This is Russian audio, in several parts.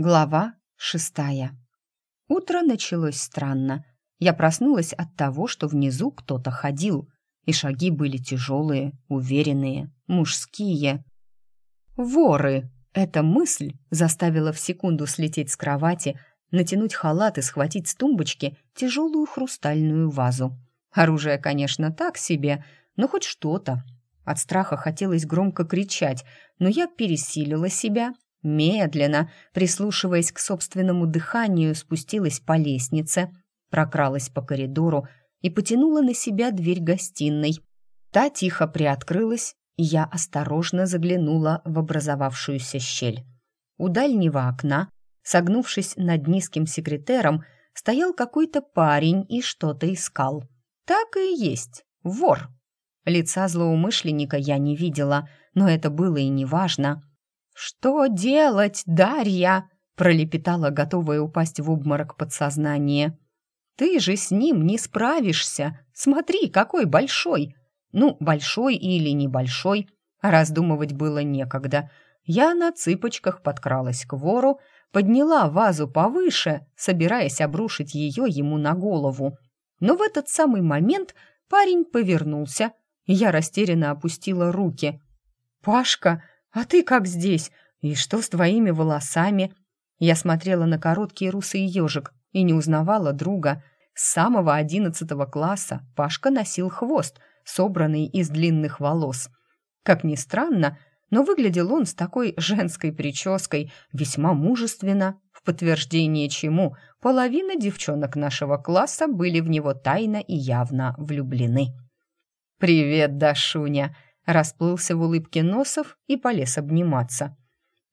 Глава шестая. Утро началось странно. Я проснулась от того, что внизу кто-то ходил, и шаги были тяжелые, уверенные, мужские. «Воры!» Эта мысль заставила в секунду слететь с кровати, натянуть халат и схватить с тумбочки тяжелую хрустальную вазу. Оружие, конечно, так себе, но хоть что-то. От страха хотелось громко кричать, но я пересилила себя Медленно, прислушиваясь к собственному дыханию, спустилась по лестнице, прокралась по коридору и потянула на себя дверь гостиной. Та тихо приоткрылась, и я осторожно заглянула в образовавшуюся щель. У дальнего окна, согнувшись над низким секретером, стоял какой-то парень и что-то искал. Так и есть, вор. Лица злоумышленника я не видела, но это было и не важно. «Что делать, Дарья?» — пролепетала, готовая упасть в обморок подсознание. «Ты же с ним не справишься. Смотри, какой большой!» Ну, большой или небольшой, раздумывать было некогда. Я на цыпочках подкралась к вору, подняла вазу повыше, собираясь обрушить ее ему на голову. Но в этот самый момент парень повернулся, и я растерянно опустила руки. «Пашка!» «А ты как здесь? И что с твоими волосами?» Я смотрела на короткий русый ежик и не узнавала друга. С самого одиннадцатого класса Пашка носил хвост, собранный из длинных волос. Как ни странно, но выглядел он с такой женской прической весьма мужественно, в подтверждение чему половина девчонок нашего класса были в него тайно и явно влюблены. «Привет, Дашуня!» Расплылся в улыбке Носов и полез обниматься.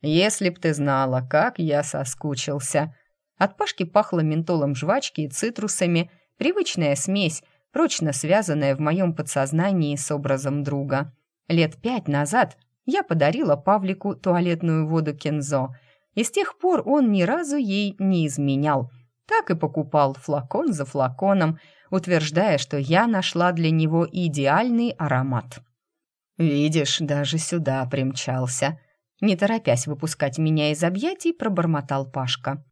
«Если б ты знала, как я соскучился!» От Пашки пахло ментолом жвачки и цитрусами, привычная смесь, прочно связанная в моем подсознании с образом друга. Лет пять назад я подарила Павлику туалетную воду Кензо, и с тех пор он ни разу ей не изменял. Так и покупал флакон за флаконом, утверждая, что я нашла для него идеальный аромат. «Видишь, даже сюда примчался», — не торопясь выпускать меня из объятий, пробормотал Пашка.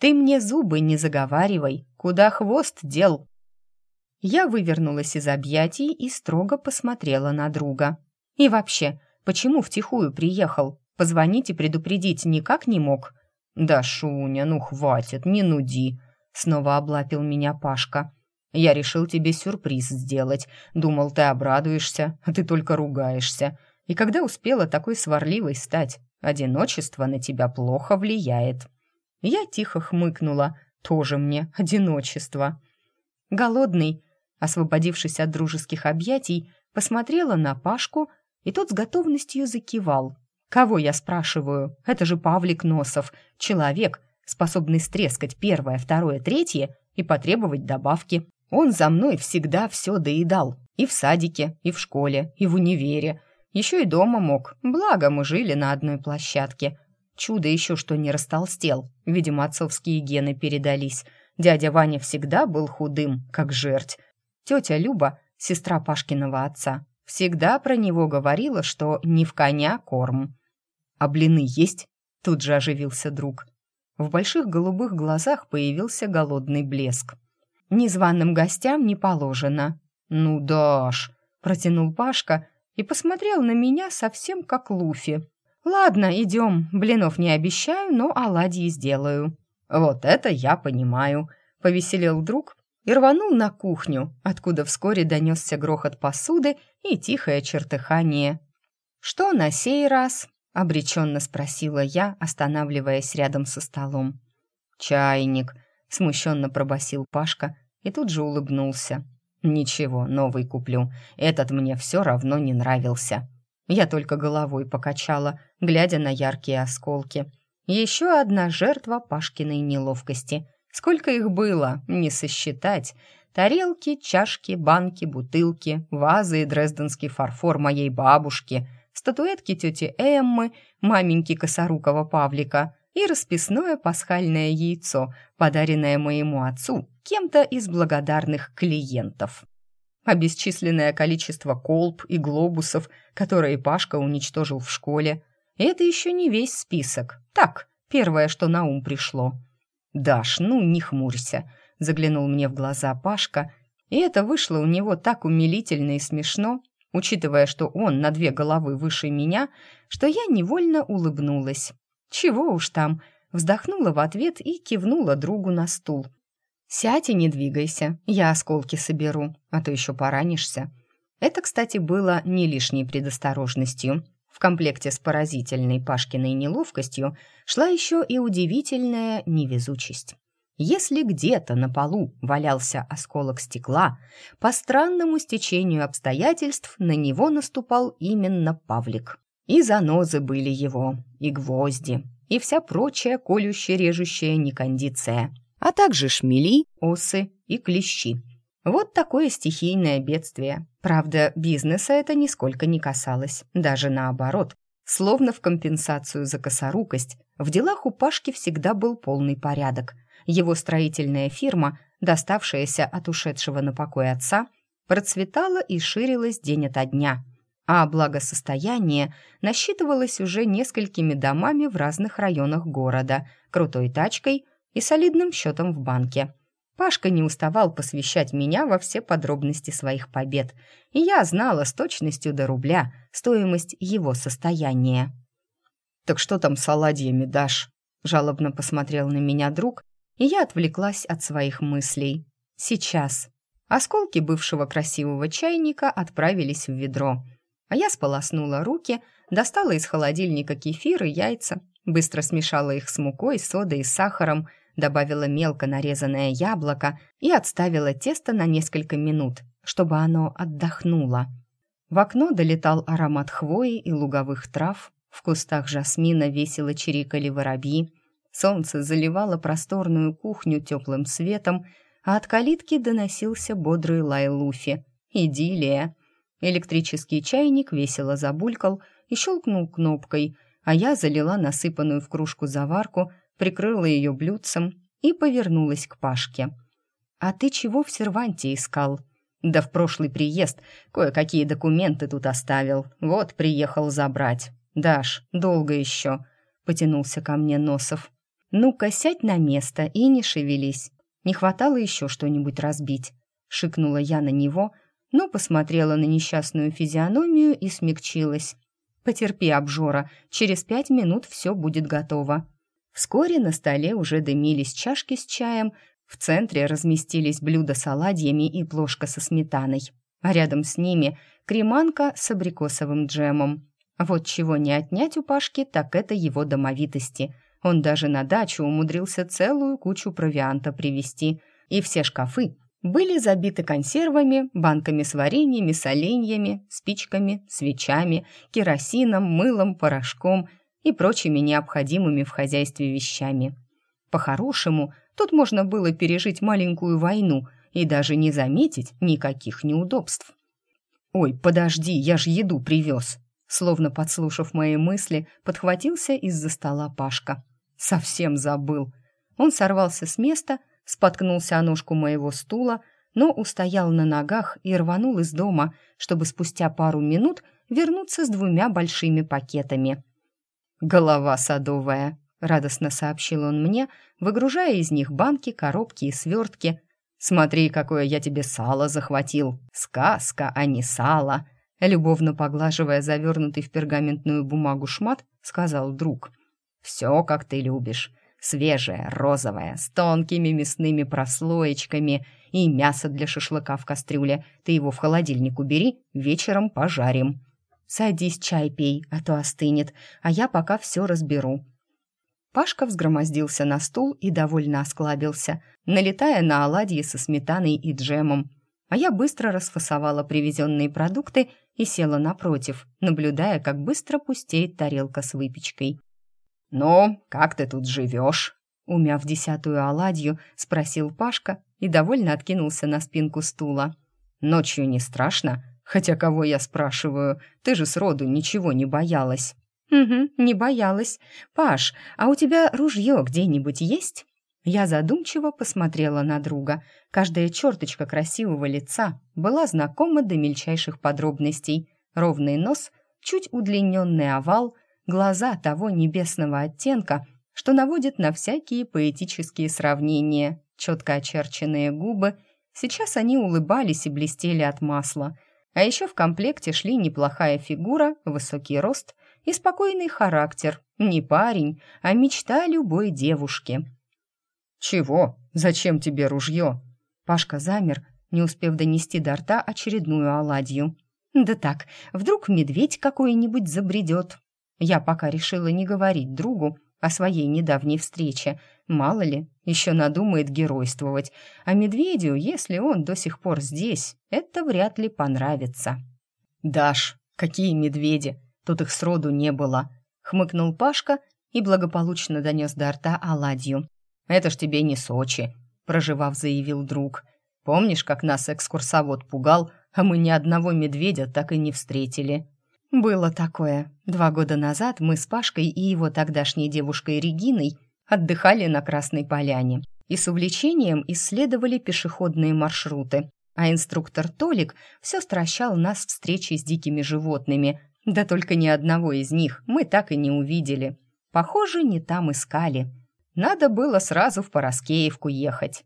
«Ты мне зубы не заговаривай, куда хвост дел?» Я вывернулась из объятий и строго посмотрела на друга. «И вообще, почему втихую приехал? Позвонить и предупредить никак не мог?» «Да, Шуня, ну хватит, не нуди», — снова облапил меня Пашка. Я решил тебе сюрприз сделать. Думал, ты обрадуешься, а ты только ругаешься. И когда успела такой сварливой стать, одиночество на тебя плохо влияет. Я тихо хмыкнула. Тоже мне одиночество. Голодный, освободившись от дружеских объятий, посмотрела на Пашку, и тот с готовностью закивал. Кого я спрашиваю? Это же Павлик Носов, человек, способный стрескать первое, второе, третье и потребовать добавки. Он за мной всегда все доедал. И в садике, и в школе, и в универе. Еще и дома мог. Благо, мы жили на одной площадке. Чудо еще, что не растолстел. Видимо, отцовские гены передались. Дядя Ваня всегда был худым, как жерть. Тетя Люба, сестра Пашкиного отца, всегда про него говорила, что не в коня корм. «А блины есть?» Тут же оживился друг. В больших голубых глазах появился голодный блеск. Незваным гостям не положено». «Ну, Даш», — протянул Пашка и посмотрел на меня совсем как Луфи. «Ладно, идем. Блинов не обещаю, но оладьи сделаю». «Вот это я понимаю», — повеселел друг и рванул на кухню, откуда вскоре донесся грохот посуды и тихое чертыхание. «Что на сей раз?» — обреченно спросила я, останавливаясь рядом со столом. «Чайник», смущенно пробасил Пашка и тут же улыбнулся. «Ничего, новый куплю. Этот мне все равно не нравился». Я только головой покачала, глядя на яркие осколки. Еще одна жертва Пашкиной неловкости. Сколько их было, не сосчитать. Тарелки, чашки, банки, бутылки, вазы и дрезденский фарфор моей бабушки, статуэтки тети Эммы, маменьки косорукого Павлика — и расписное пасхальное яйцо, подаренное моему отцу кем-то из благодарных клиентов. А бесчисленное количество колб и глобусов, которые Пашка уничтожил в школе. Это еще не весь список. Так, Первое, что на ум пришло. «Даш, ну не хмурься», — заглянул мне в глаза Пашка, и это вышло у него так умилительно и смешно, учитывая, что он на две головы выше меня, что я невольно улыбнулась. Чего уж там, вздохнула в ответ и кивнула другу на стул. «Сядь и не двигайся, я осколки соберу, а то еще поранишься». Это, кстати, было не лишней предосторожностью. В комплекте с поразительной Пашкиной неловкостью шла еще и удивительная невезучесть. Если где-то на полу валялся осколок стекла, по странному стечению обстоятельств на него наступал именно Павлик. И занозы были его, и гвозди, и вся прочая колюще-режущая некондиция, а также шмели, осы и клещи. Вот такое стихийное бедствие. Правда, бизнеса это нисколько не касалось, даже наоборот. Словно в компенсацию за косорукость, в делах у Пашки всегда был полный порядок – его строительная фирма, доставшаяся от ушедшего на покой отца, процветала и ширилась день ото дня, а благосостояние насчитывалось уже несколькими домами в разных районах города, крутой тачкой и солидным счетом в банке. Пашка не уставал посвящать меня во все подробности своих побед, и я знала с точностью до рубля стоимость его состояния. «Так что там с оладьями, Даш?» жалобно посмотрел на меня друг, и я отвлеклась от своих мыслей. Сейчас. Осколки бывшего красивого чайника отправились в ведро, а я сполоснула руки, достала из холодильника кефир и яйца, быстро смешала их с мукой, содой и сахаром, добавила мелко нарезанное яблоко и отставила тесто на несколько минут, чтобы оно отдохнуло. В окно долетал аромат хвои и луговых трав, в кустах жасмина весело чирикали воробьи, Солнце заливало просторную кухню теплым светом, а от калитки доносился бодрый лай Луфи. Идиллия. Электрический чайник весело забулькал и щелкнул кнопкой, а я залила насыпанную в кружку заварку, прикрыла ее блюдцем и повернулась к Пашке. «А ты чего в серванте искал?» «Да в прошлый приезд кое-какие документы тут оставил. Вот приехал забрать. Даш, долго еще?» — потянулся ко мне Носов. «Ну-ка, сядь на место и не шевелись. Не хватало еще что-нибудь разбить», — шикнула я на него, но посмотрела на несчастную физиономию и смягчилась. «Потерпи, обжора, через пять минут все будет готово». Вскоре на столе уже дымились чашки с чаем, в центре разместились блюда с оладьями и плошка со сметаной, а рядом с ними креманка с абрикосовым джемом. Вот чего не отнять у Пашки, так это его домовитости — он даже на дачу умудрился целую кучу провианта привезти, и все шкафы были забиты консервами, банками с вареньями, соленьями, спичками, свечами, керосином, мылом, порошком и прочими необходимыми в хозяйстве вещами. По-хорошему, тут можно было пережить маленькую войну и даже не заметить никаких неудобств. «Ой, подожди, я ж еду привез!» Словно подслушав мои мысли, подхватился из-за стола Пашка. Совсем забыл. Он сорвался с места, споткнулся о ножку моего стула, но устоял на ногах и рванул из дома, чтобы спустя пару минут вернуться с двумя большими пакетами. «Голова садовая», — радостно сообщил он мне, выгружая из них банки, коробки и свертки. «Смотри, какое я тебе сало захватил! Сказка, а не сало!» Любовно поглаживая завернутый в пергаментную бумагу шмат, сказал друг — все, как ты любишь. Свежее, розовое, с тонкими мясными прослоечками и мясо для шашлыка в кастрюле. Ты его в холодильник убери, вечером пожарим. Садись, чай пей, а то остынет, а я пока все разберу». Пашка взгромоздился на стул и довольно осклабился, налетая на оладьи со сметаной и джемом. А я быстро расфасовала привезенные продукты и села напротив, наблюдая, как быстро пустеет тарелка с выпечкой. «Ну, как ты тут живешь?» Умяв десятую оладью, спросил Пашка и довольно откинулся на спинку стула. «Ночью не страшно? Хотя кого я спрашиваю? Ты же сроду ничего не боялась». «Угу, не боялась. Паш, а у тебя ружье где-нибудь есть?» Я задумчиво посмотрела на друга. Каждая черточка красивого лица была знакома до мельчайших подробностей. Ровный нос, чуть удлиненный овал, глаза того небесного оттенка, что наводит на всякие поэтические сравнения. Четко очерченные губы, сейчас они улыбались и блестели от масла. А еще в комплекте шли неплохая фигура, высокий рост и спокойный характер. Не парень, а мечта любой девушки. «Чего? Зачем тебе ружье?» Пашка замер, не успев донести до рта очередную оладью. «Да так, вдруг медведь какой-нибудь забредет». Я пока решила не говорить другу о своей недавней встрече. Мало ли, еще надумает геройствовать. А медведю, если он до сих пор здесь, это вряд ли понравится. «Даш, какие медведи? Тут их сроду не было», — хмыкнул Пашка и благополучно донес до рта оладью. «Это ж тебе не Сочи», — проживав, заявил друг. «Помнишь, как нас экскурсовод пугал, а мы ни одного медведя так и не встретили?» «Было такое. Два года назад мы с Пашкой и его тогдашней девушкой Региной отдыхали на Красной Поляне и с увлечением исследовали пешеходные маршруты, а инструктор Толик все стращал нас встречей с дикими животными, да только ни одного из них мы так и не увидели. Похоже, не там искали. Надо было сразу в Пороскеевку ехать.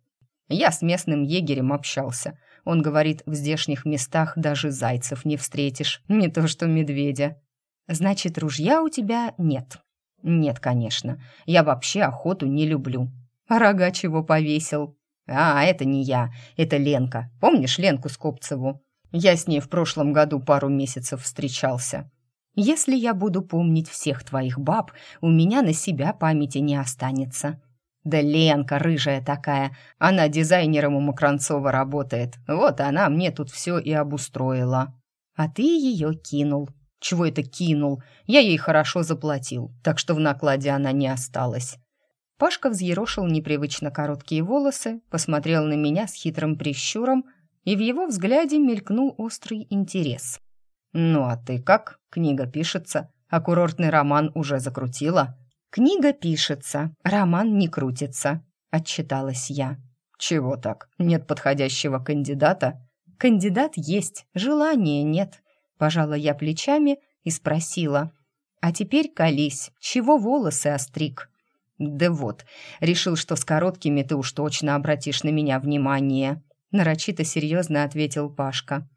Я с местным егерем общался. Он говорит, в здешних местах даже зайцев не встретишь, не то что медведя. Значит, ружья у тебя нет? Нет, конечно. Я вообще охоту не люблю. А рога чего повесил? А, это не я, это Ленка. Помнишь Ленку Скопцеву? Я с ней в прошлом году пару месяцев встречался. Если я буду помнить всех твоих баб, у меня на себя памяти не останется. Да Ленка рыжая такая, она дизайнером у Макранцова работает. Вот она мне тут все и обустроила. А ты ее кинул. Чего это кинул? Я ей хорошо заплатил, так что в накладе она не осталась. Пашка взъерошил непривычно короткие волосы, посмотрел на меня с хитрым прищуром, и в его взгляде мелькнул острый интерес. «Ну а ты как? Книга пишется, а курортный роман уже закрутила?» «Книга пишется, роман не крутится», — отчиталась я. «Чего так? Нет подходящего кандидата?» «Кандидат есть, желания нет», — пожала я плечами и спросила. «А теперь колись, чего волосы остриг?» «Да вот, решил, что с короткими ты уж точно обратишь на меня внимание», — нарочито серьезно ответил Пашка.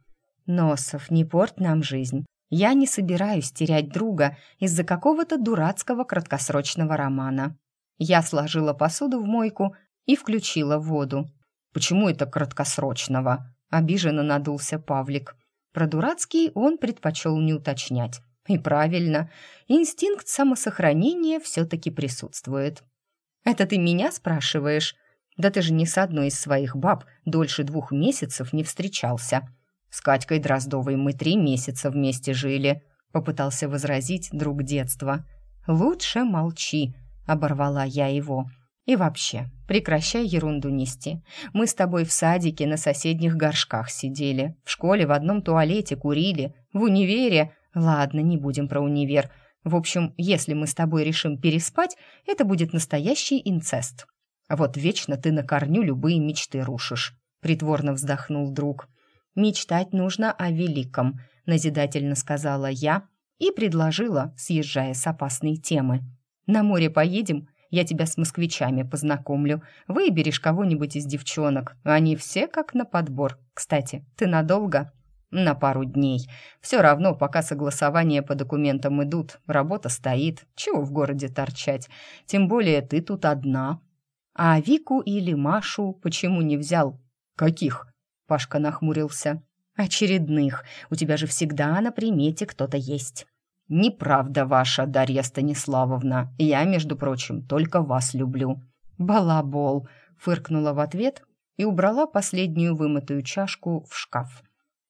«Носов, не порт нам жизнь. Я не собираюсь терять друга из-за какого-то дурацкого краткосрочного романа». Я сложила посуду в мойку и включила воду. «Почему это краткосрочного?» — обиженно надулся Павлик. Про дурацкий он предпочел не уточнять. И правильно, инстинкт самосохранения все-таки присутствует. «Это ты меня спрашиваешь? Да ты же ни с одной из своих баб дольше двух месяцев не встречался», с Катькой Дроздовой мы три месяца вместе жили», — попытался возразить друг детства. «Лучше молчи», — оборвала я его. «И вообще, прекращай ерунду нести. Мы с тобой в садике на соседних горшках сидели, в школе в одном туалете курили, в универе... Ладно, не будем про универ. В общем, если мы с тобой решим переспать, это будет настоящий инцест. Вот вечно ты на корню любые мечты рушишь», — притворно вздохнул друг. «Мечтать нужно о великом», — назидательно сказала я и предложила, съезжая с опасной темы. «На море поедем, я тебя с москвичами познакомлю. Выберешь кого-нибудь из девчонок. Они все как на подбор. Кстати, ты надолго?» «На пару дней. Все равно, пока согласования по документам идут, работа стоит. Чего в городе торчать? Тем более ты тут одна». «А Вику или Машу почему не взял?» «Каких?» Пашка нахмурился. «Очередных. У тебя же всегда на примете кто-то есть». «Неправда ваша, Дарья Станиславовна. Я, между прочим, только вас люблю». «Балабол», — фыркнула в ответ и убрала последнюю вымытую чашку в шкаф.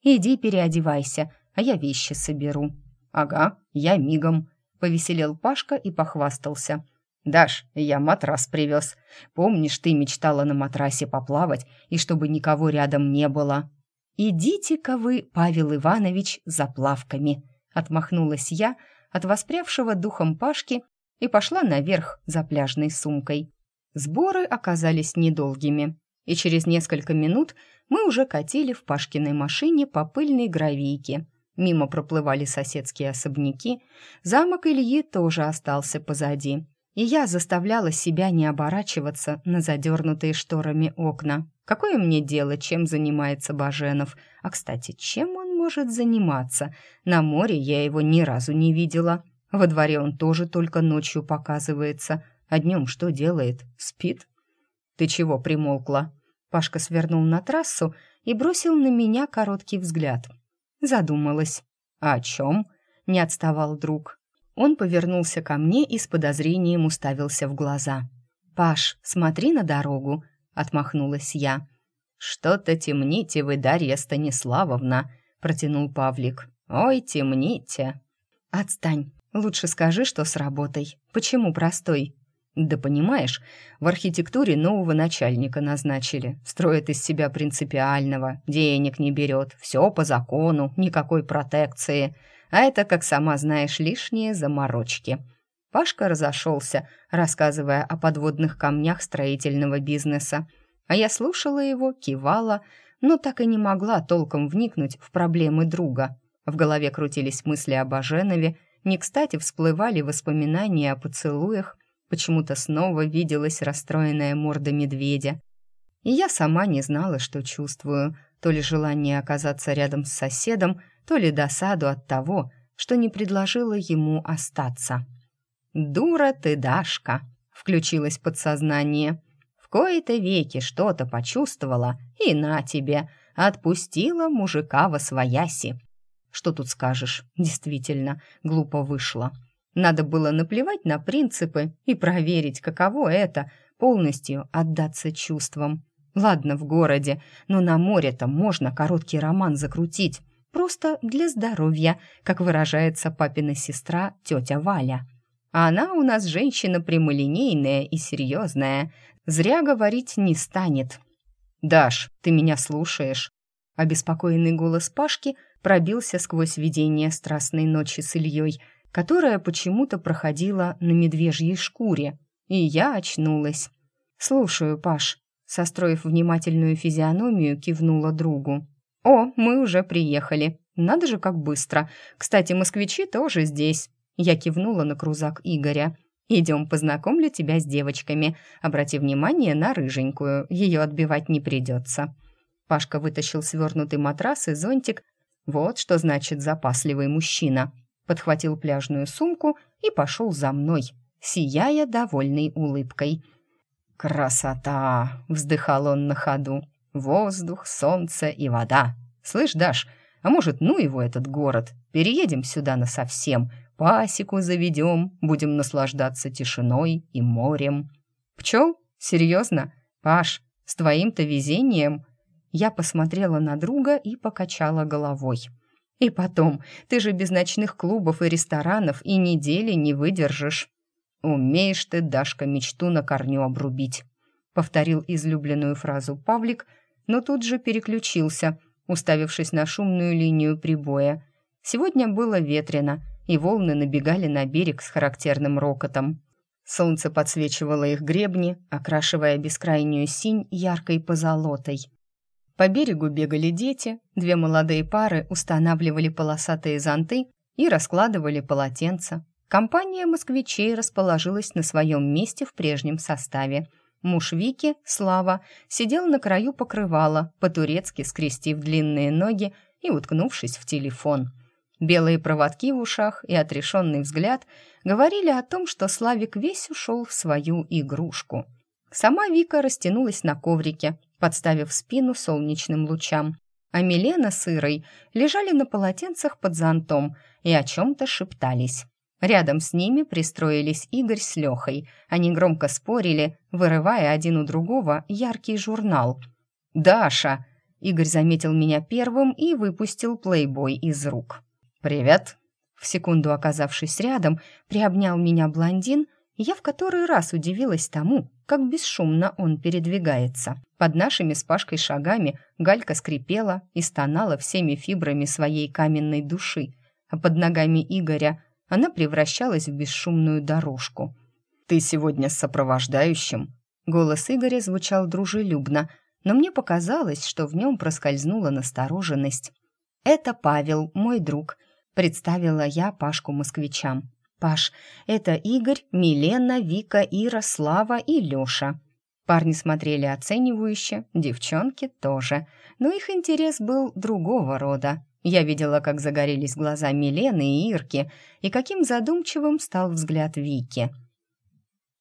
«Иди переодевайся, а я вещи соберу». «Ага, я мигом», — повеселел Пашка и похвастался. «Даш, я матрас привез. Помнишь, ты мечтала на матрасе поплавать, и чтобы никого рядом не было?» «Идите-ка вы, Павел Иванович, за плавками!» Отмахнулась я от воспрявшего духом Пашки и пошла наверх за пляжной сумкой. Сборы оказались недолгими, и через несколько минут мы уже катили в Пашкиной машине по пыльной гравийке. Мимо проплывали соседские особняки, замок Ильи тоже остался позади. И я заставляла себя не оборачиваться на задернутые шторами окна. Какое мне дело, чем занимается Баженов? А, кстати, чем он может заниматься? На море я его ни разу не видела. Во дворе он тоже только ночью показывается. А днем что делает? Спит? Ты чего примолкла? Пашка свернул на трассу и бросил на меня короткий взгляд. Задумалась. «А «О чем?» — не отставал друг. Он повернулся ко мне и с подозрением уставился в глаза. «Паш, смотри на дорогу», — отмахнулась я. «Что-то темните вы, Дарья Станиславовна», — протянул Павлик. «Ой, темните». «Отстань. Лучше скажи, что с работой. Почему простой?» «Да понимаешь, в архитектуре нового начальника назначили. Строит из себя принципиального, денег не берет, все по закону, никакой протекции. А это, как сама знаешь, лишние заморочки». Пашка разошелся, рассказывая о подводных камнях строительного бизнеса. А я слушала его, кивала, но так и не могла толком вникнуть в проблемы друга. В голове крутились мысли об Баженове, не кстати всплывали воспоминания о поцелуях, почему-то снова виделась расстроенная морда медведя. И я сама не знала, что чувствую, то ли желание оказаться рядом с соседом, то ли досаду от того, что не предложила ему остаться. «Дура ты, Дашка!» — включилось подсознание. «В кои-то веки что-то почувствовала, и на тебе, отпустила мужика во свояси». Что тут скажешь? Действительно, глупо вышло. Надо было наплевать на принципы и проверить, каково это — полностью отдаться чувствам. Ладно, в городе, но на море-то можно короткий роман закрутить. Просто для здоровья, как выражается папина сестра, тетя Валя. А она у нас женщина прямолинейная и серьезная. Зря говорить не станет. «Даш, ты меня слушаешь?» Обеспокоенный голос Пашки пробился сквозь видение страстной ночи с Ильей, которая почему-то проходила на медвежьей шкуре, и я очнулась. «Слушаю, Паш», состроив внимательную физиономию, кивнула другу. «О, мы уже приехали. Надо же, как быстро. Кстати, москвичи тоже здесь». Я кивнула на крузак Игоря. «Идем, познакомлю тебя с девочками. Обрати внимание на рыженькую, ее отбивать не придется». Пашка вытащил свернутый матрас и зонтик. Вот что значит запасливый мужчина. Подхватил пляжную сумку и пошел за мной, сияя довольной улыбкой. «Красота!» — вздыхал он на ходу. «Воздух, солнце и вода. Слышь, Даш, а может, ну его этот город? Переедем сюда насовсем, пасеку заведем, будем наслаждаться тишиной и морем». «Пчел? Серьезно? Паш, с твоим-то везением?» Я посмотрела на друга и покачала головой. «И потом, ты же без ночных клубов и ресторанов и недели не выдержишь». «Умеешь ты, Дашка, мечту на корню обрубить», — повторил излюбленную фразу Павлик, но тут же переключился, уставившись на шумную линию прибоя. Сегодня было ветрено, и волны набегали на берег с характерным рокотом. Солнце подсвечивало их гребни, окрашивая бескрайнюю синь яркой позолотой. По берегу бегали дети, две молодые пары устанавливали полосатые зонты и раскладывали полотенца. Компания москвичей расположилась на своем месте в прежнем составе. Муж Вики, Слава, сидел на краю покрывала, по-турецки скрестив длинные ноги и уткнувшись в телефон. Белые проводки в ушах и отрешенный взгляд говорили о том, что Славик весь ушел в свою игрушку. Сама Вика растянулась на коврике, подставив спину солнечным лучам. А Милена с Ирой лежали на полотенцах под зонтом и о чем-то шептались. Рядом с ними пристроились Игорь с Лехой. Они громко спорили, вырывая один у другого яркий журнал. «Даша!» Игорь заметил меня первым и выпустил плейбой из рук. «Привет!» В секунду оказавшись рядом, приобнял меня блондин — я в который раз удивилась тому, как бесшумно он передвигается. Под нашими с Пашкой шагами галька скрипела и стонала всеми фибрами своей каменной души, а под ногами Игоря она превращалась в бесшумную дорожку. «Ты сегодня с сопровождающим?» Голос Игоря звучал дружелюбно, но мне показалось, что в нем проскользнула настороженность. «Это Павел, мой друг», — представила я Пашку москвичам. «Паш, это Игорь, Милена, Вика, Ира, Слава и Лёша». Парни смотрели оценивающе, девчонки тоже, но их интерес был другого рода. Я видела, как загорелись глаза Милены и Ирки, и каким задумчивым стал взгляд Вики.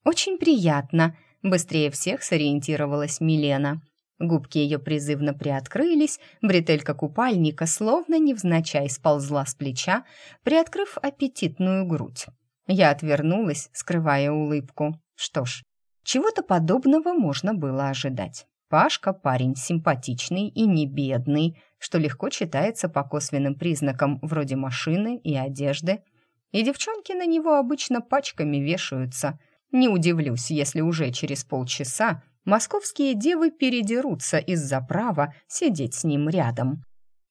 «Очень приятно», — быстрее всех сориентировалась Милена. Губки ее призывно приоткрылись, бретелька купальника словно невзначай сползла с плеча, приоткрыв аппетитную грудь. Я отвернулась, скрывая улыбку. Что ж, чего-то подобного можно было ожидать. Пашка парень симпатичный и не бедный, что легко читается по косвенным признакам вроде машины и одежды. И девчонки на него обычно пачками вешаются. Не удивлюсь, если уже через полчаса московские девы передерутся из-за права сидеть с ним рядом.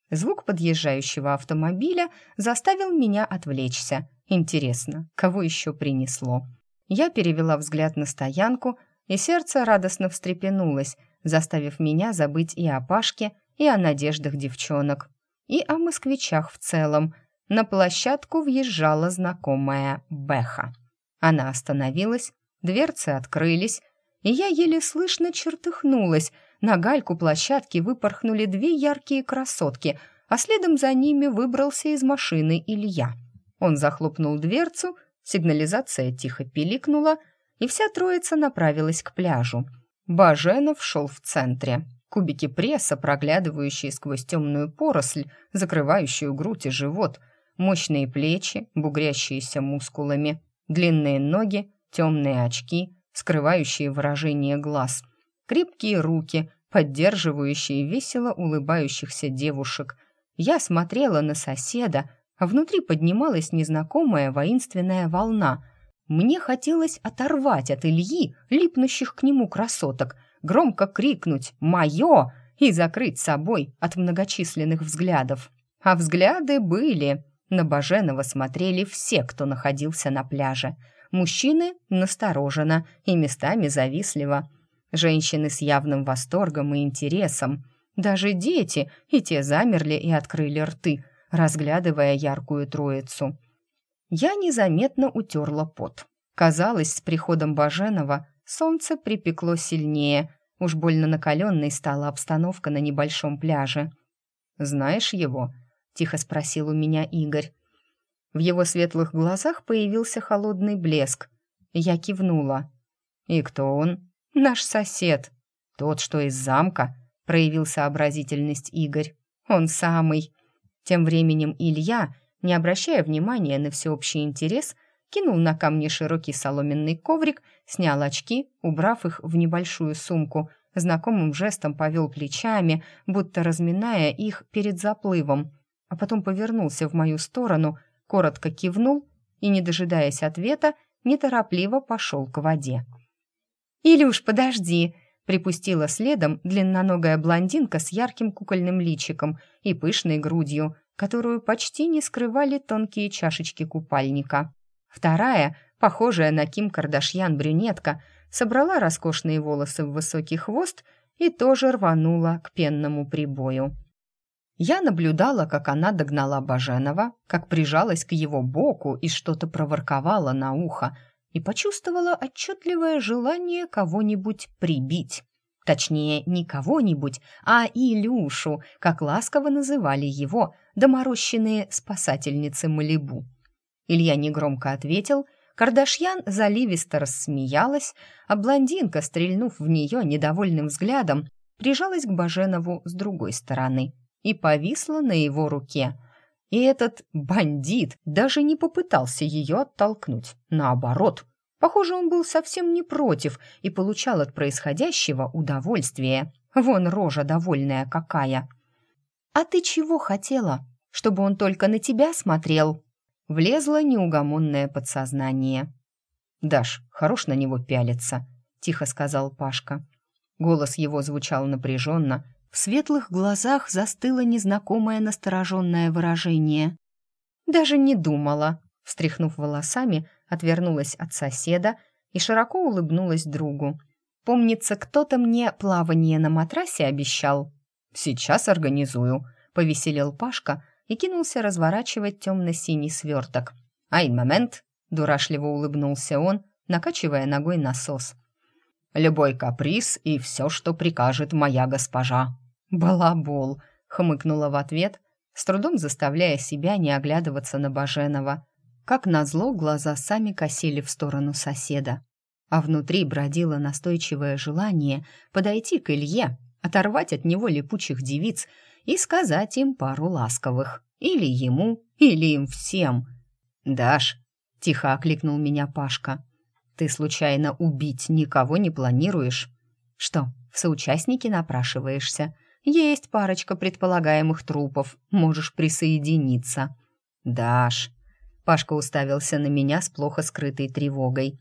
Звук подъезжающего автомобиля заставил меня отвлечься. Интересно, кого еще принесло? Я перевела взгляд на стоянку, и сердце радостно встрепенулось, заставив меня забыть и о Пашке, и о надеждах девчонок, и о москвичах в целом. На площадку въезжала знакомая Беха. Она остановилась, дверцы открылись, и я еле слышно чертыхнулась. На гальку площадки выпорхнули две яркие красотки, а следом за ними выбрался из машины Илья. Он захлопнул дверцу, сигнализация тихо пиликнула, и вся троица направилась к пляжу. Баженов шел в центре. Кубики пресса, проглядывающие сквозь темную поросль, закрывающую грудь и живот, мощные плечи, бугрящиеся мускулами, длинные ноги, темные очки — скрывающие выражение глаз, крепкие руки, поддерживающие весело улыбающихся девушек. Я смотрела на соседа, а внутри поднималась незнакомая воинственная волна. Мне хотелось оторвать от Ильи липнущих к нему красоток, громко крикнуть «Мое!» и закрыть собой от многочисленных взглядов. А взгляды были. На Баженова смотрели все, кто находился на пляже — Мужчины настороженно и местами завистливо. Женщины с явным восторгом и интересом. Даже дети, и те замерли и открыли рты, разглядывая яркую троицу. Я незаметно утерла пот. Казалось, с приходом Баженова солнце припекло сильнее. Уж больно накаленной стала обстановка на небольшом пляже. «Знаешь его?» — тихо спросил у меня Игорь. В его светлых глазах появился холодный блеск. Я кивнула. «И кто он?» «Наш сосед». «Тот, что из замка?» — проявил сообразительность Игорь. «Он самый». Тем временем Илья, не обращая внимания на всеобщий интерес, кинул на камни широкий соломенный коврик, снял очки, убрав их в небольшую сумку, знакомым жестом повел плечами, будто разминая их перед заплывом, а потом повернулся в мою сторону — коротко кивнул и, не дожидаясь ответа, неторопливо пошел к воде. «Илюш, подожди!» — припустила следом длинноногая блондинка с ярким кукольным личиком и пышной грудью, которую почти не скрывали тонкие чашечки купальника. Вторая, похожая на Ким Кардашьян брюнетка, собрала роскошные волосы в высокий хвост и тоже рванула к пенному прибою. Я наблюдала, как она догнала Баженова, как прижалась к его боку и что-то проворковала на ухо, и почувствовала отчетливое желание кого-нибудь прибить. Точнее, не кого-нибудь, а Илюшу, как ласково называли его доморощенные спасательницы Малибу. Илья негромко ответил, Кардашьян заливисто рассмеялась, а блондинка, стрельнув в нее недовольным взглядом, прижалась к Баженову с другой стороны – и повисла на его руке. И этот бандит даже не попытался ее оттолкнуть. Наоборот, похоже, он был совсем не против и получал от происходящего удовольствие. Вон рожа довольная какая. «А ты чего хотела? Чтобы он только на тебя смотрел?» Влезло неугомонное подсознание. «Даш, хорош на него пялиться», — тихо сказал Пашка. Голос его звучал напряженно, в светлых глазах застыло незнакомое настороженное выражение. «Даже не думала», — встряхнув волосами, отвернулась от соседа и широко улыбнулась другу. «Помнится, кто-то мне плавание на матрасе обещал». «Сейчас организую», — повеселел Пашка и кинулся разворачивать темно-синий сверток. «Ай, момент!» — дурашливо улыбнулся он, накачивая ногой насос. «Любой каприз и все, что прикажет моя госпожа». «Балабол», — хмыкнула в ответ, с трудом заставляя себя не оглядываться на Баженова. Как назло, глаза сами косили в сторону соседа. А внутри бродило настойчивое желание подойти к Илье, оторвать от него липучих девиц и сказать им пару ласковых. Или ему, или им всем. «Даш», — тихо окликнул меня Пашка, — «ты случайно убить никого не планируешь?» «Что, в соучастники напрашиваешься?» Есть парочка предполагаемых трупов. Можешь присоединиться. Даш. Пашка уставился на меня с плохо скрытой тревогой.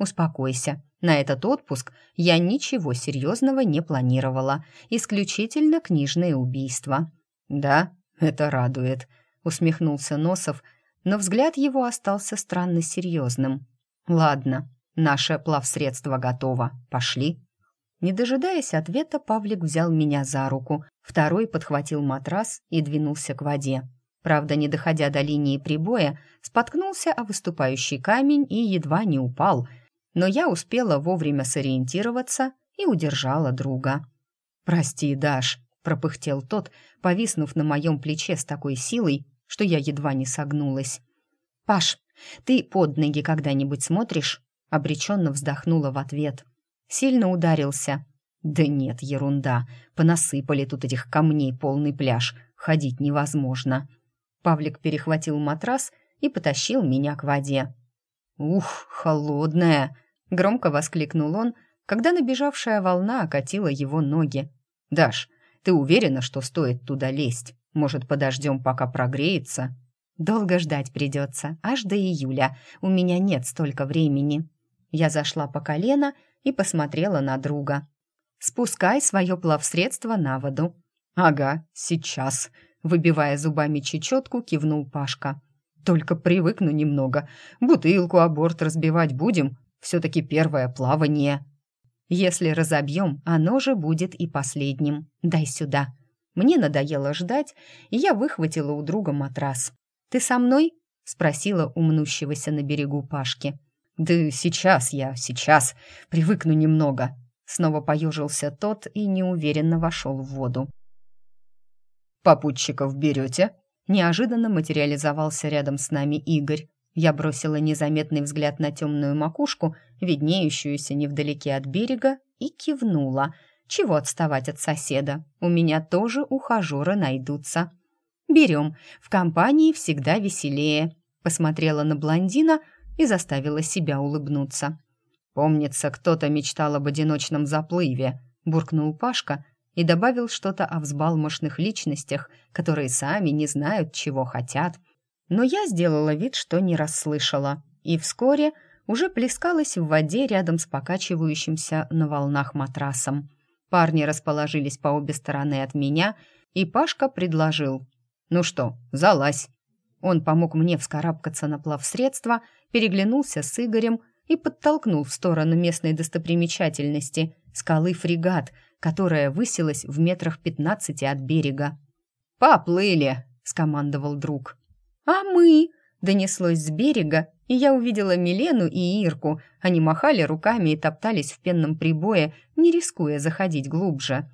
Успокойся. На этот отпуск я ничего серьезного не планировала. Исключительно книжные убийства. Да, это радует. Усмехнулся Носов, но взгляд его остался странно серьезным. Ладно, наше плавсредство готово. Пошли. Не дожидаясь ответа, Павлик взял меня за руку, второй подхватил матрас и двинулся к воде. Правда, не доходя до линии прибоя, споткнулся о выступающий камень и едва не упал, но я успела вовремя сориентироваться и удержала друга. «Прости, Даш», — пропыхтел тот, повиснув на моем плече с такой силой, что я едва не согнулась. «Паш, ты под ноги когда-нибудь смотришь?» Обреченно вздохнула в ответ. Сильно ударился. Да нет, ерунда. Понасыпали тут этих камней полный пляж. Ходить невозможно. Павлик перехватил матрас и потащил меня к воде. «Ух, холодная!» — громко воскликнул он, когда набежавшая волна окатила его ноги. «Даш, ты уверена, что стоит туда лезть? Может, подождем, пока прогреется?» «Долго ждать придется, аж до июля. У меня нет столько времени». Я зашла по колено и посмотрела на друга. «Спускай свое плавсредство на воду». «Ага, сейчас», — выбивая зубами чечетку, кивнул Пашка. «Только привыкну немного. Бутылку о борт разбивать будем. Все-таки первое плавание». «Если разобьем, оно же будет и последним. Дай сюда». Мне надоело ждать, и я выхватила у друга матрас. «Ты со мной?» — спросила у на берегу Пашки. «Да сейчас я, сейчас. Привыкну немного». Снова поежился тот и неуверенно вошел в воду. «Попутчиков берете?» Неожиданно материализовался рядом с нами Игорь. Я бросила незаметный взгляд на темную макушку, виднеющуюся невдалеке от берега, и кивнула. Чего отставать от соседа? У меня тоже ухажеры найдутся. «Берем. В компании всегда веселее», — посмотрела на блондина, и заставила себя улыбнуться. «Помнится, кто-то мечтал об одиночном заплыве», — буркнул Пашка и добавил что-то о взбалмошных личностях, которые сами не знают, чего хотят. Но я сделала вид, что не расслышала, и вскоре уже плескалась в воде рядом с покачивающимся на волнах матрасом. Парни расположились по обе стороны от меня, и Пашка предложил. «Ну что, залазь!» Он помог мне вскарабкаться на плавсредство, переглянулся с Игорем и подтолкнул в сторону местной достопримечательности — скалы фрегат, которая высилась в метрах пятнадцати от берега. «Поплыли!» — скомандовал друг. «А мы?» — донеслось с берега, и я увидела Милену и Ирку. Они махали руками и топтались в пенном прибое, не рискуя заходить глубже.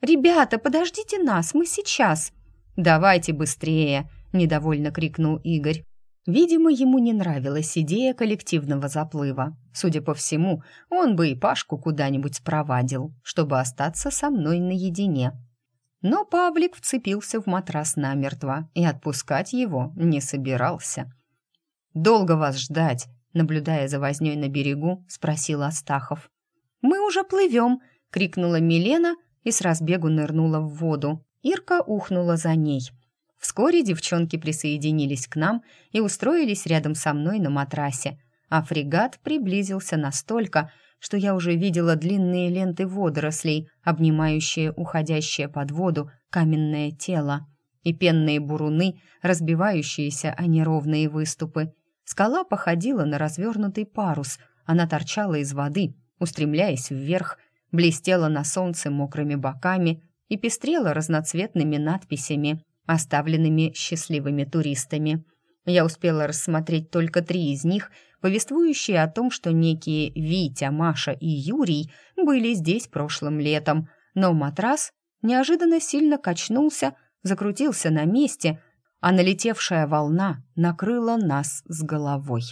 «Ребята, подождите нас, мы сейчас!» «Давайте быстрее!» — недовольно крикнул Игорь. Видимо, ему не нравилась идея коллективного заплыва. Судя по всему, он бы и Пашку куда-нибудь спровадил, чтобы остаться со мной наедине. Но Павлик вцепился в матрас намертво и отпускать его не собирался. «Долго вас ждать?» — наблюдая за вознёй на берегу, спросил Астахов. «Мы уже плывем!» — крикнула Милена и с разбегу нырнула в воду. Ирка ухнула за ней — Вскоре девчонки присоединились к нам и устроились рядом со мной на матрасе, а фрегат приблизился настолько, что я уже видела длинные ленты водорослей, обнимающие уходящее под воду каменное тело, и пенные буруны, разбивающиеся о неровные выступы. Скала походила на развернутый парус, она торчала из воды, устремляясь вверх, блестела на солнце мокрыми боками и пестрела разноцветными надписями оставленными счастливыми туристами. Я успела рассмотреть только три из них, повествующие о том, что некие Витя, Маша и Юрий были здесь прошлым летом, но матрас неожиданно сильно качнулся, закрутился на месте, а налетевшая волна накрыла нас с головой.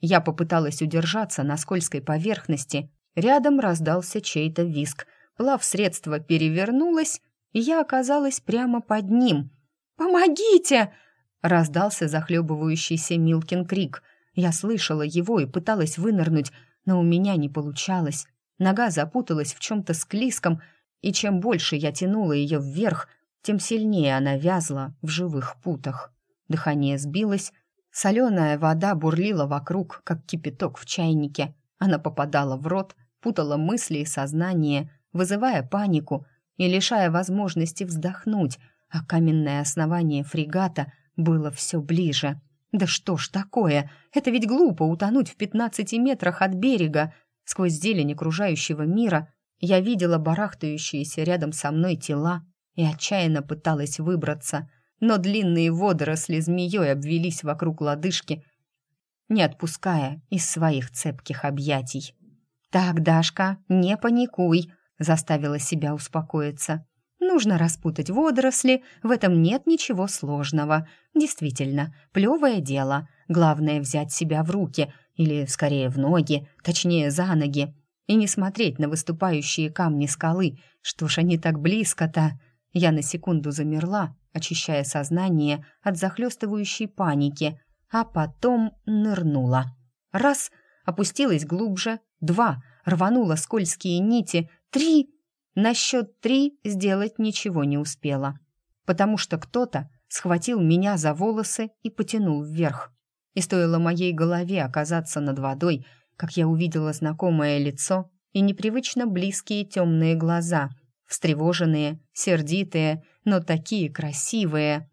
Я попыталась удержаться на скользкой поверхности, рядом раздался чей-то виск, плавсредство перевернулось, и я оказалась прямо под ним. «Помогите!» — раздался захлебывающийся Милкин крик. Я слышала его и пыталась вынырнуть, но у меня не получалось. Нога запуталась в чем-то склизком, и чем больше я тянула ее вверх, тем сильнее она вязла в живых путах. Дыхание сбилось, соленая вода бурлила вокруг, как кипяток в чайнике. Она попадала в рот, путала мысли и сознание, вызывая панику и лишая возможности вздохнуть, а каменное основание фрегата было все ближе. Да что ж такое? Это ведь глупо утонуть в пятнадцати метрах от берега. Сквозь зелень окружающего мира я видела барахтающиеся рядом со мной тела и отчаянно пыталась выбраться, но длинные водоросли змеей обвелись вокруг лодыжки, не отпуская из своих цепких объятий. «Так, Дашка, не паникуй», — заставила себя успокоиться. «Нужно распутать водоросли, в этом нет ничего сложного. Действительно, плевое дело. Главное взять себя в руки, или, скорее, в ноги, точнее, за ноги, и не смотреть на выступающие камни скалы. Что ж они так близко-то? Я на секунду замерла, очищая сознание от захлестывающей паники, а потом нырнула. Раз — опустилась глубже, два — рванула скользкие нити, три — на счет три сделать ничего не успела, потому что кто-то схватил меня за волосы и потянул вверх. И стоило моей голове оказаться над водой — как я увидела знакомое лицо и непривычно близкие темные глаза, встревоженные, сердитые, но такие красивые.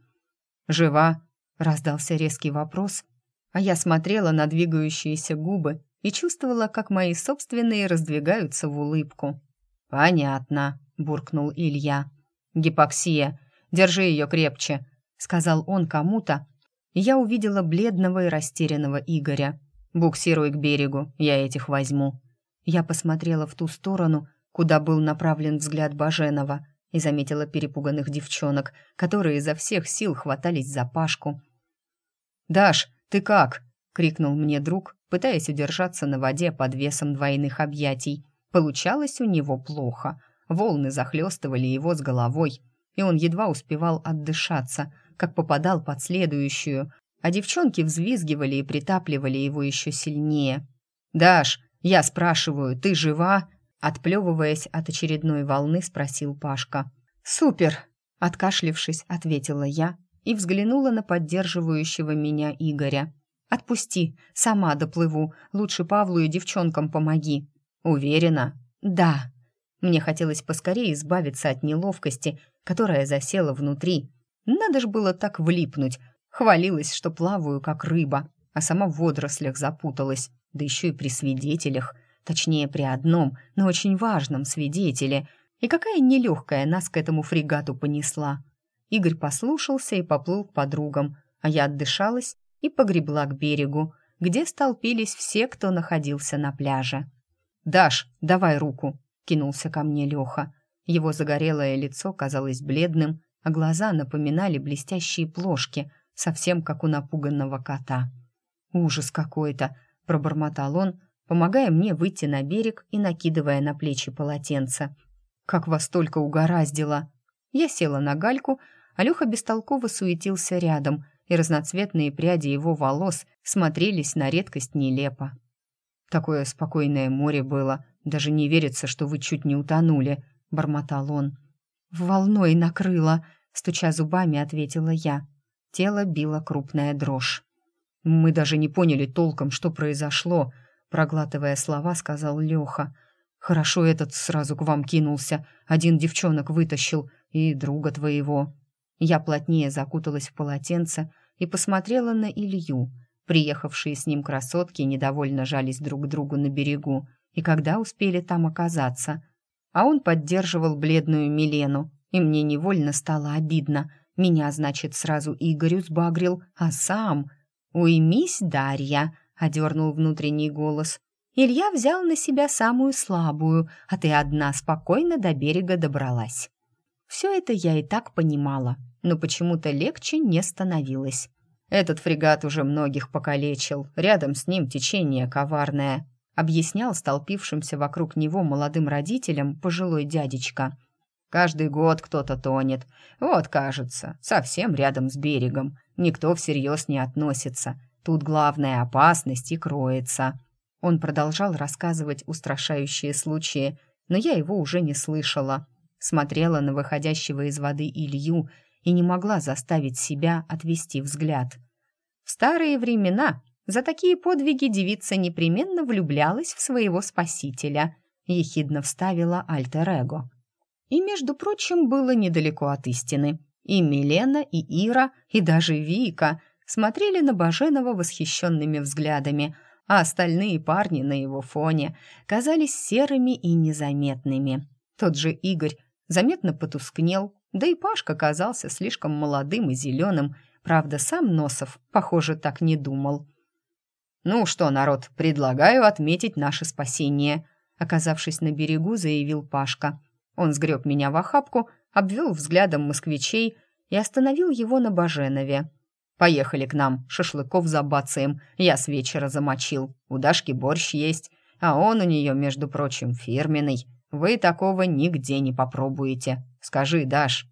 «Жива?» — раздался резкий вопрос, а я смотрела на двигающиеся губы и чувствовала, как мои собственные раздвигаются в улыбку. «Понятно», — буркнул Илья. «Гипоксия. Держи ее крепче», — сказал он кому-то, я увидела бледного и растерянного Игоря. «Буксируй к берегу, я этих возьму». Я посмотрела в ту сторону, куда был направлен взгляд Баженова, и заметила перепуганных девчонок, которые изо всех сил хватались за Пашку. «Даш, ты как?» — крикнул мне друг, пытаясь удержаться на воде под весом двойных объятий. Получалось у него плохо. Волны захлестывали его с головой, и он едва успевал отдышаться, как попадал под следующую, а девчонки взвизгивали и притапливали его еще сильнее. «Даш, я спрашиваю, ты жива?» Отплевываясь от очередной волны, спросил Пашка. «Супер!» — откашлившись, ответила я и взглянула на поддерживающего меня Игоря. «Отпусти, сама доплыву, лучше Павлу и девчонкам помоги». «Уверена?» «Да». Мне хотелось поскорее избавиться от неловкости, которая засела внутри. Надо ж было так влипнуть, Хвалилась, что плаваю, как рыба, а сама в водорослях запуталась, да еще и при свидетелях, точнее, при одном, но очень важном свидетеле. И какая нелегкая нас к этому фрегату понесла. Игорь послушался и поплыл к подругам, а я отдышалась и погребла к берегу, где столпились все, кто находился на пляже. «Даш, давай руку!» — кинулся ко мне Леха. Его загорелое лицо казалось бледным, а глаза напоминали блестящие плошки, совсем как у напуганного кота. «Ужас какой-то!» — пробормотал он, помогая мне выйти на берег и накидывая на плечи полотенце. «Как вас только угораздило!» Я села на гальку, а Леха бестолково суетился рядом, и разноцветные пряди его волос смотрелись на редкость нелепо. «Такое спокойное море было, даже не верится, что вы чуть не утонули», — бормотал он. «Волной накрыло», — стуча зубами, ответила я. Тело било крупная дрожь. «Мы даже не поняли толком, что произошло», — проглатывая слова, сказал Леха. «Хорошо этот сразу к вам кинулся, один девчонок вытащил, и друга твоего». Я плотнее закуталась в полотенце и посмотрела на Илью. Приехавшие с ним красотки недовольно жались друг к другу на берегу, и когда успели там оказаться. А он поддерживал бледную Милену, и мне невольно стало обидно — меня, значит, сразу Игорю сбагрил, а сам... «Уймись, Дарья!» — одернул внутренний голос. Илья взял на себя самую слабую, а ты одна спокойно до берега добралась. Все это я и так понимала, но почему-то легче не становилось. Этот фрегат уже многих покалечил, рядом с ним течение коварное, объяснял столпившимся вокруг него молодым родителям пожилой дядечка. Каждый год кто-то тонет. Вот, кажется, совсем рядом с берегом. Никто всерьез не относится. Тут главная опасность и кроется. Он продолжал рассказывать устрашающие случаи, но я его уже не слышала. Смотрела на выходящего из воды Илью и не могла заставить себя отвести взгляд. В старые времена за такие подвиги девица непременно влюблялась в своего спасителя, ехидно вставила альтер-эго. И, между прочим, было недалеко от истины. И Милена, и Ира, и даже Вика смотрели на Баженова восхищенными взглядами, а остальные парни на его фоне казались серыми и незаметными. Тот же Игорь заметно потускнел, да и Пашка казался слишком молодым и зеленым, правда, сам Носов, похоже, так не думал. «Ну что, народ, предлагаю отметить наше спасение», оказавшись на берегу, заявил Пашка. Он сгреб меня в охапку, обвел взглядом москвичей и остановил его на Баженове. «Поехали к нам, шашлыков забацаем, я с вечера замочил, у Дашки борщ есть, а он у нее, между прочим, фирменный. Вы такого нигде не попробуете. Скажи, Даш».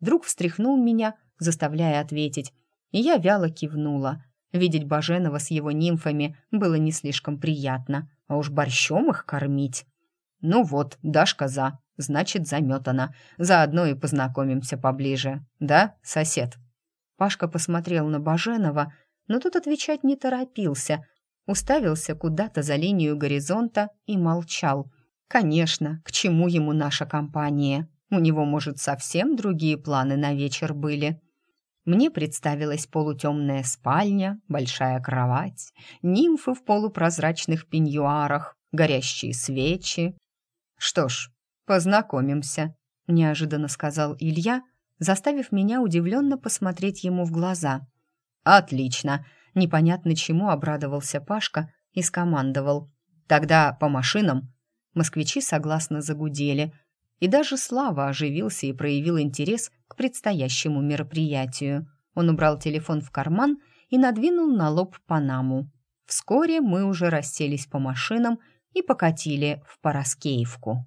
Друг встряхнул меня, заставляя ответить, и я вяло кивнула. Видеть Баженова с его нимфами было не слишком приятно, а уж борщом их кормить. «Ну вот, Дашка за, значит, заметана. Заодно и познакомимся поближе. Да, сосед?» Пашка посмотрел на Баженова, но тот отвечать не торопился, уставился куда-то за линию горизонта и молчал. «Конечно, к чему ему наша компания? У него, может, совсем другие планы на вечер были». Мне представилась полутемная спальня, большая кровать, нимфы в полупрозрачных пеньюарах, горящие свечи. «Что ж, познакомимся», — неожиданно сказал Илья, заставив меня удивленно посмотреть ему в глаза. «Отлично!» — непонятно чему обрадовался Пашка и скомандовал. «Тогда по машинам». Москвичи согласно загудели, и даже Слава оживился и проявил интерес к предстоящему мероприятию. Он убрал телефон в карман и надвинул на лоб панаму. Вскоре мы уже расселись по машинам и покатили в Пороскеевку.